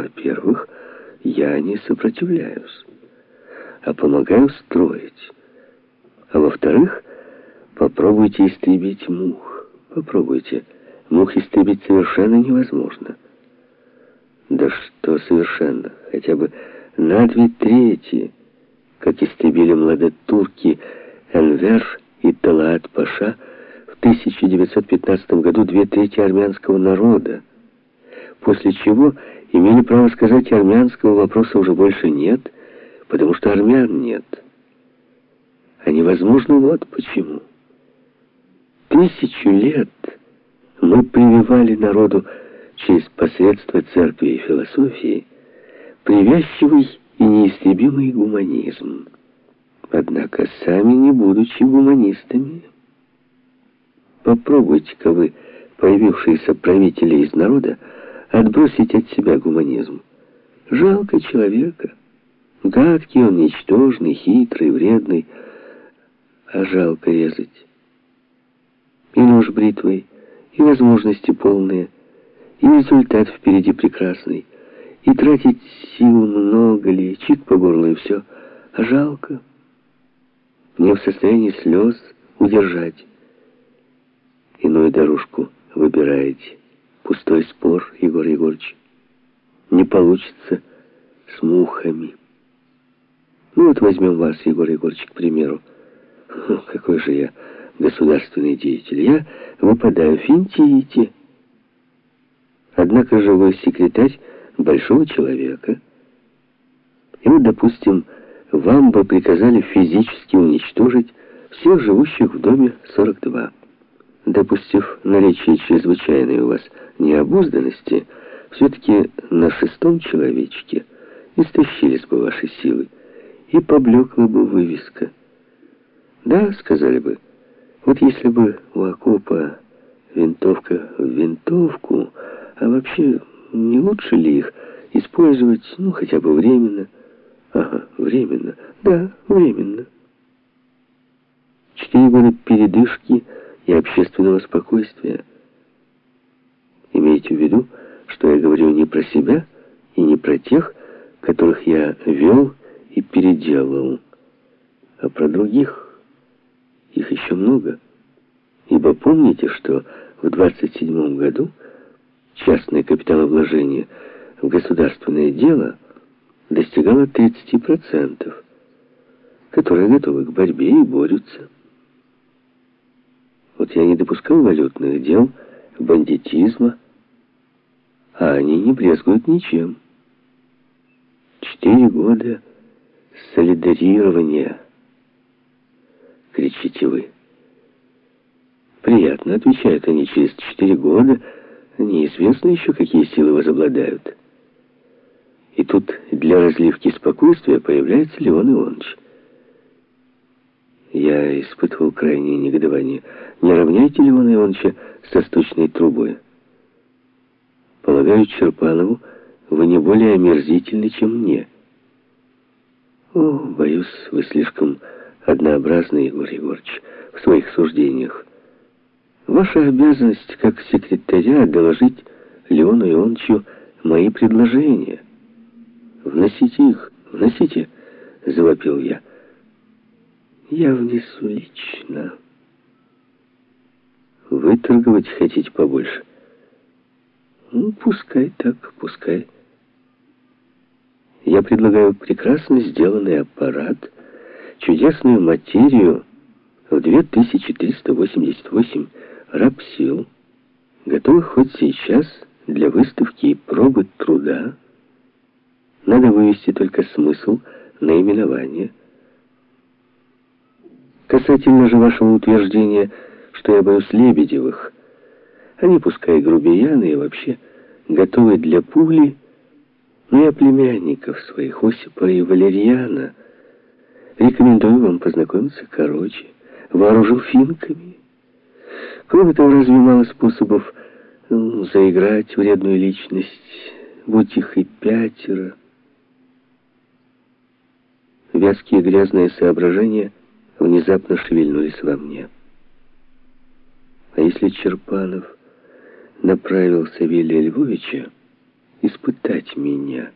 во-первых, я не сопротивляюсь, а помогаю строить. А во-вторых, попробуйте истребить мух. Попробуйте. Мух истребить совершенно невозможно. Да что совершенно? Хотя бы на две трети, как истребили младотурки Энвер и Талаат Паша в 1915 году две трети армянского народа, после чего имели право сказать, армянского вопроса уже больше нет, потому что армян нет. А невозможно вот почему. Тысячу лет мы прививали народу через посредство церкви и философии привязчивый и неистребимый гуманизм. Однако сами не будучи гуманистами, попробуйте-ка вы, появившиеся правители из народа, отбросить от себя гуманизм. Жалко человека. Гадкий он, ничтожный, хитрый, вредный, а жалко резать. И нож бритвой, и возможности полные, и результат впереди прекрасный. И тратить сил много ли, чик по горлу и все, а жалко. Не в состоянии слез удержать. Иную дорожку выбираете. Пустой спор, Егор Егорович. Не получится с мухами. Ну вот возьмем вас, Егор Егорович, к примеру. Какой же я государственный деятель. Я выпадаю, финтите. Однако же вы секретарь большого человека. И вот, допустим, вам бы приказали физически уничтожить всех живущих в доме 42. Допустив наличие чрезвычайной у вас необузданности, все-таки на шестом человечке истощились бы ваши силы, и поблекла бы вывеска. Да, сказали бы, вот если бы у окопа винтовка в винтовку, а вообще не лучше ли их использовать, ну, хотя бы временно? Ага, временно. Да, временно. Четыре года передышки и общественного спокойствия. Имейте в виду, что я говорю не про себя и не про тех, которых я вел и переделал, а про других. Их еще много. Ибо помните, что в 27 году частное капиталовложение в государственное дело достигало 30%, которые готовы к борьбе и борются. Вот я не допускал валютных дел, бандитизма, а они не брезгуют ничем. Четыре года солидарирования, кричите вы. Приятно, отвечают они через четыре года, неизвестно еще, какие силы возобладают. И тут для разливки спокойствия появляется Леон Иванович. Я испытывал крайнее негодование. Не равняйте Леона Ивановича со сточной трубой. Полагаю, Черпанову вы не более омерзительны, чем мне. О, боюсь, вы слишком однообразны, Егор Егорович, в своих суждениях. Ваша обязанность как секретаря доложить Леону Ионовичу мои предложения. Вносите их, вносите, завопил я. Я внесу лично. Вы торговать хотите побольше? Ну, пускай так, пускай. Я предлагаю прекрасно сделанный аппарат, чудесную материю в 2388 рабсил, готовых хоть сейчас для выставки и пробы труда. Надо вывести только смысл наименования – Касательно же вашего утверждения, что я боюсь Лебедевых, они, пускай грубияны и вообще готовы для пули, но я племянников своих, Осипа и Валерьяна, рекомендую вам познакомиться короче, вооружил финками. Кроме того, разве мало способов ну, заиграть вредную личность, будь их и пятеро. Вязкие грязные соображения — внезапно шевельнулись во мне. А если Черпанов направил Савелия Львовича испытать меня.